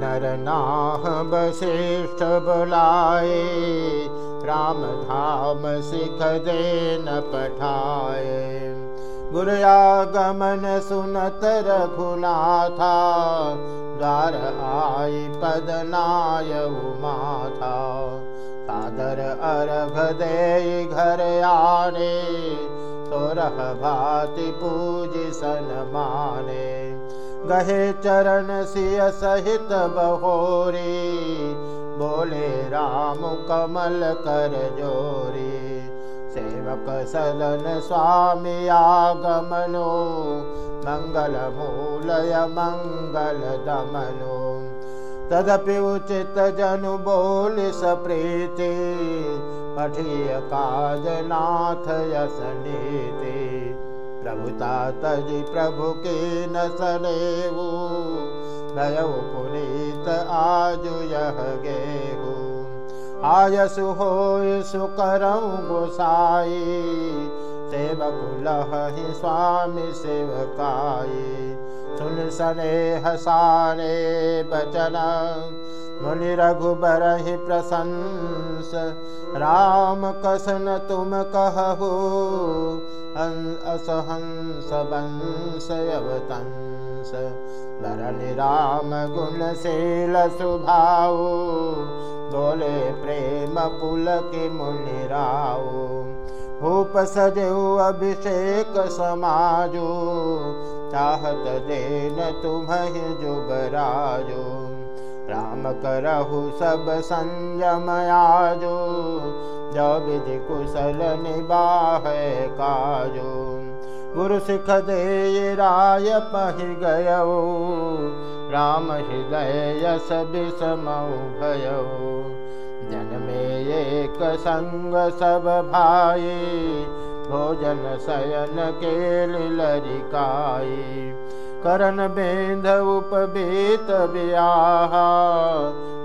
नर नाह बशिष्ठ बुलाए राम धाम सिख देन पठाए गुरुयागमन सुनत रघुनाथा द्वार आई पदनाय सादर अर्घ दे घर आने सोरह भाति पूज सन माने गहे चरण सिय सहित बहोरी। बोले राम कमल कर जोरी। सेवक सदन स्वामी आगमनो। मङ्गलमूलय मङ्गलदमनो तदपि उचित जनु बोल सप्रीति। पठिय काजनाथ यसनीति प्रभुता तजि प्रभु के न सनेऊ नयौ पुनीत आजु यह गेहू। आयसु हो सुकरं गोसाई सेवकुलहि स्वामी सेवकाई। सुन सने हसाने बचन, मुनि रघुबर ही प्रशंस। राम कसन तुम कहु धरनि राम गुणशील बोले प्रेम पुल के मुनिराओ भूप सजो अभिषेक समाजो चाहत देन तुम्हें जुगराजो। राम करहु सब संयम आजो जो विधि कुशल निबाह काजो। गुरु सिख दे राय पहि गयो। राम हृदय विषमौ भयो। जन्मे एक संग सब भाई। भोजन शयन के लरिकाई। करन बेंध उपबीत ब्याह।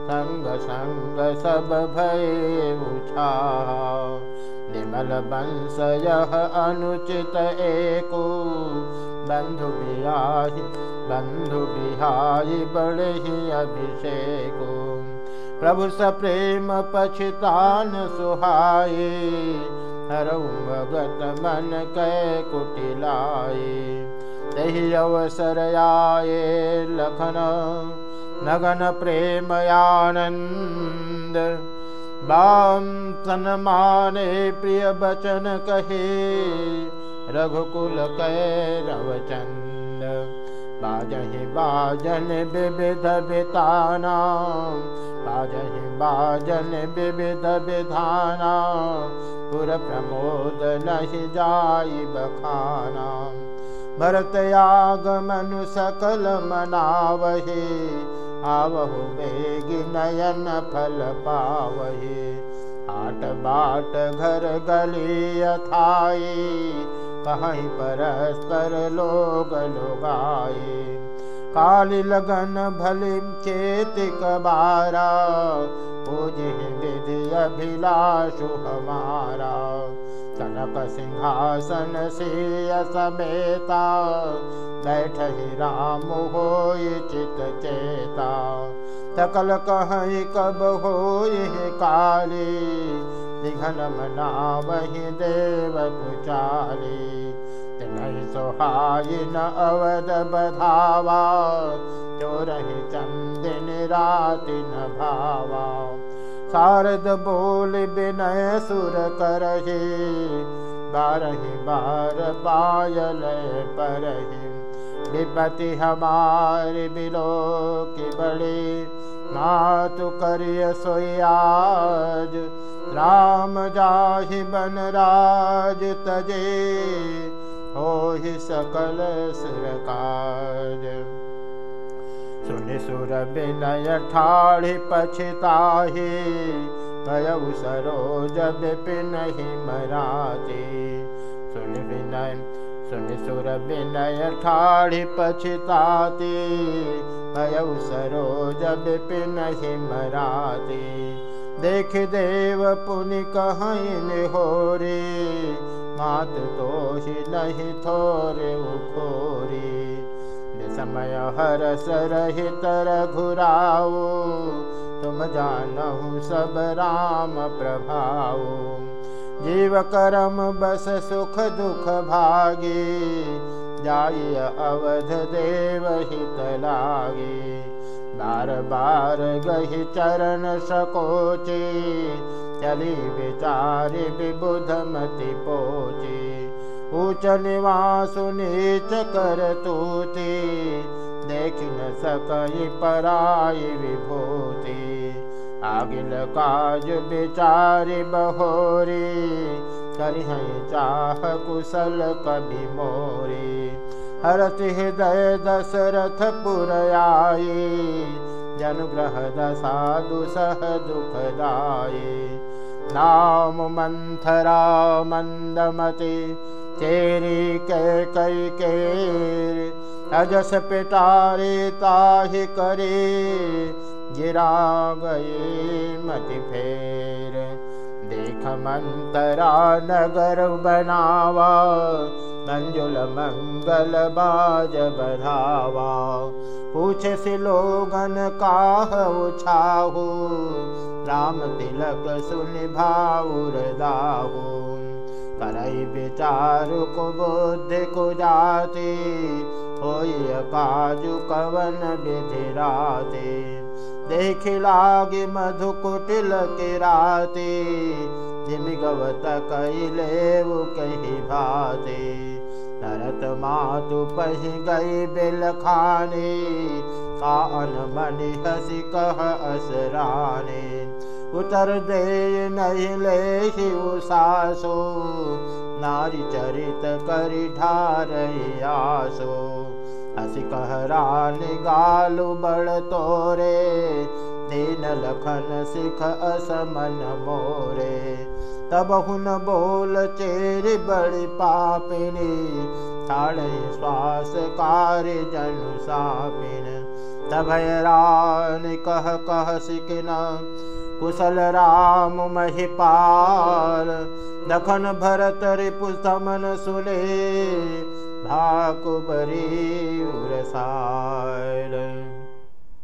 संग संग सब भय उछा निमल वंश यह अनुचित एको। बंधु बिहाई बंधु बिहाई बड़े ही अभिषेको। प्रभु सप्रेम पछतान सुहाए हरगत मन कै कुटिलाए तही अवसर आए लखन, नगन प्रेम आनंद प्रिय कहे रघुकुल कै रवचंद बाजहि बाजन विविध बिताना बाजहि बाजन विविध विधाना पुर प्रमोद नहि जाई बखाना। भरत आगमन सकल मनावहे आवहु बेगी नयन फल पावहे। आट बाट घर गली अथाई कहीं परस्पर लोग लुगाए काली लगन भली चेत कबारा। पूज विधि अभिलाषु हमारा। कनक सिंहासन से समेता बैठ ही राम हो चित चेता। सकल कहीं कब हो काली मना वही देव कुचाली नहीं सोहाई न अवध बधावा चोरहि चंदिन राति न भावा। शारद बोल विनय सुर करहि बारहि बार पायल परहि विपति हमारे बिलो की बड़ी। नातु करिय सोयाज राम जाहि बन राज तजे। हो ही सकल सुर सुन सुर विनय ठाढ़ी पछताही भयउ सरोज विपिन ही मराती सुन विनय सुन सुर विनय ठाढ़ी पछताती भयउ सरोज विपिन ही मराती देख देव पुनि रे मात तोष नहीं थोरे समय हर सरहित रघुराओ तुम जानहु सब राम प्रभाओ जीव करम बस सुख दुख भागे जाय अवध देव हित लागे। बार बार गहि चरण सकोचे चली विचारि विबुधमति पोचे। कर तूति देख न सकई पराई विभूति आगिल काज विचारि बहोरी, करिह चाह कुशल कवि मोरी। हरति हृदय दशरथ पुरयाये जनुग्रह दशा दुसह दुखदाये नाम मंथरा मंदमति तेरी कै कई केर अजस पिटारे ताहि करे। गिरा फेर देख बनावा मंजुल मंगल बाज पूछ से लोगन काह उछाहू राम तिलक सुन भाउर दाहू करई विचारु को बुद्धि को जाते होई काजु कवन विधि राते देख लागे मधु कुटिल के राते। जिम गवत कैले वो कही भाते। तरत मातु पह गई बिल खाने। कान मनि हसी कह असराने। उतर दे नहीं ले सासो नारी चरित करि ढार आसो कहरानी गालु बड़ तोरे दीन लखन सिख असमन मोरे। तब हुन बोल चेरी बड़ी पापिनी थाड़े श्वास कार्य जनु सापिन। तब रान कह कह सिकना कुशल राम महिपाल दखन भरत रिपु समन सुने भाकुबरी उरसाल